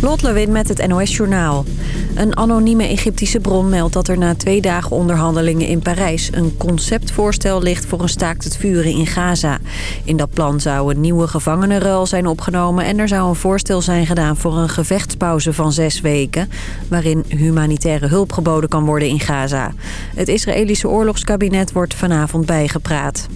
Lot Lewin met het NOS Journaal. Een anonieme Egyptische bron meldt dat er na twee dagen onderhandelingen in Parijs... een conceptvoorstel ligt voor een staakt het vuren in Gaza. In dat plan zou een nieuwe gevangenenruil zijn opgenomen... en er zou een voorstel zijn gedaan voor een gevechtspauze van zes weken... waarin humanitaire hulp geboden kan worden in Gaza. Het Israëlische oorlogskabinet wordt vanavond bijgepraat.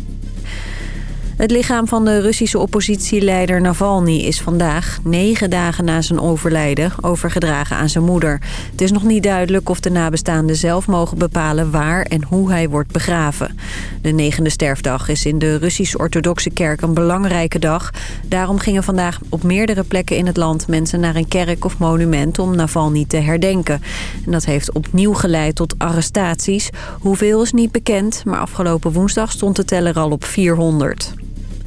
Het lichaam van de Russische oppositieleider Navalny is vandaag, negen dagen na zijn overlijden, overgedragen aan zijn moeder. Het is nog niet duidelijk of de nabestaanden zelf mogen bepalen waar en hoe hij wordt begraven. De negende sterfdag is in de Russisch-orthodoxe kerk een belangrijke dag. Daarom gingen vandaag op meerdere plekken in het land mensen naar een kerk of monument om Navalny te herdenken. En dat heeft opnieuw geleid tot arrestaties. Hoeveel is niet bekend, maar afgelopen woensdag stond de teller al op 400.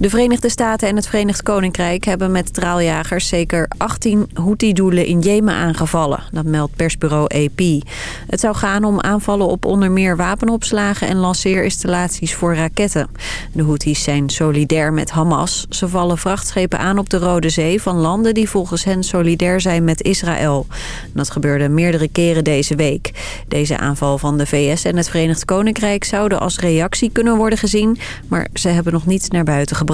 De Verenigde Staten en het Verenigd Koninkrijk hebben met straaljagers zeker 18 Houthi-doelen in Jemen aangevallen. Dat meldt persbureau AP. Het zou gaan om aanvallen op onder meer wapenopslagen en lanceerinstallaties voor raketten. De Houthis zijn solidair met Hamas. Ze vallen vrachtschepen aan op de Rode Zee van landen die volgens hen solidair zijn met Israël. Dat gebeurde meerdere keren deze week. Deze aanval van de VS en het Verenigd Koninkrijk zouden als reactie kunnen worden gezien, maar ze hebben nog niets naar buiten gebracht.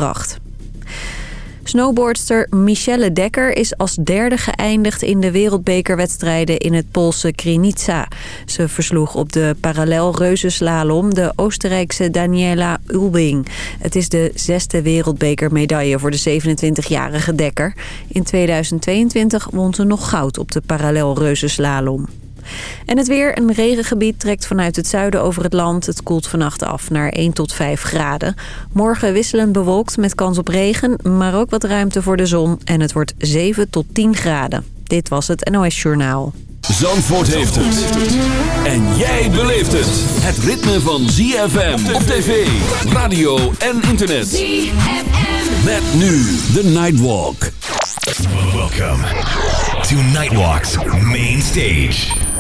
Snowboardster Michelle Dekker is als derde geëindigd in de wereldbekerwedstrijden in het Poolse Krynica. Ze versloeg op de parallel reuzenslalom de Oostenrijkse Daniela Ulbing. Het is de zesde wereldbekermedaille voor de 27-jarige Dekker. In 2022 won ze nog goud op de parallel reuzenslalom. En het weer, een regengebied trekt vanuit het zuiden over het land. Het koelt vannacht af naar 1 tot 5 graden. Morgen wisselend bewolkt met kans op regen, maar ook wat ruimte voor de zon. En het wordt 7 tot 10 graden. Dit was het NOS Journaal. Zandvoort heeft het. En jij beleeft het. Het ritme van ZFM op tv, radio en internet. ZFM. Met nu de Nightwalk. Welcome to Nightwalk's main stage.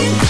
Thank you.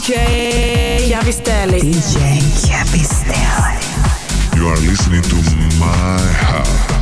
DJ Chiavistelli. DJ Chiavistelli. You are listening to my house.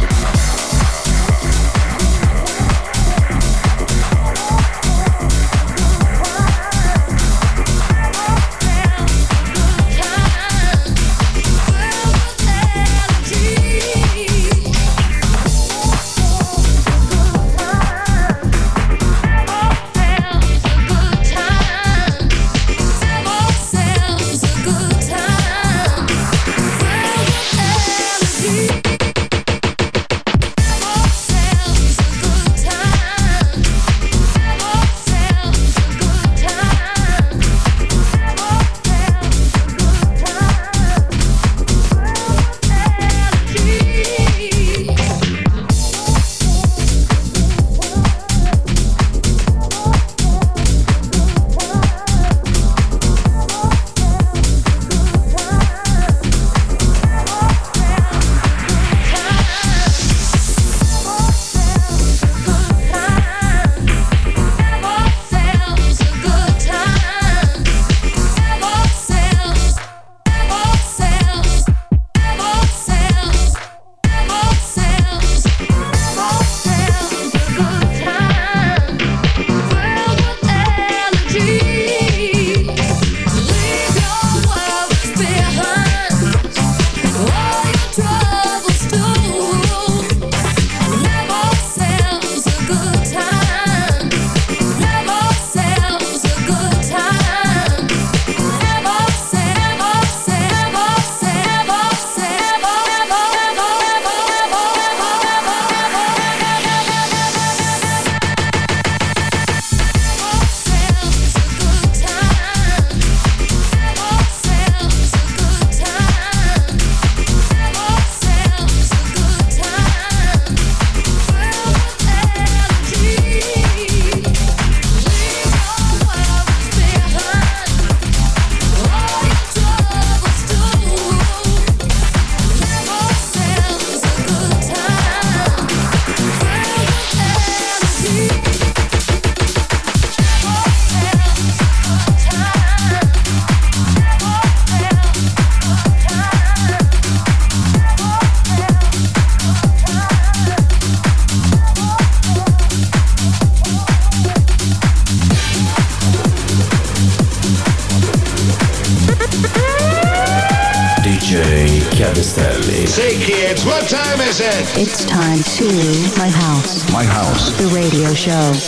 Show.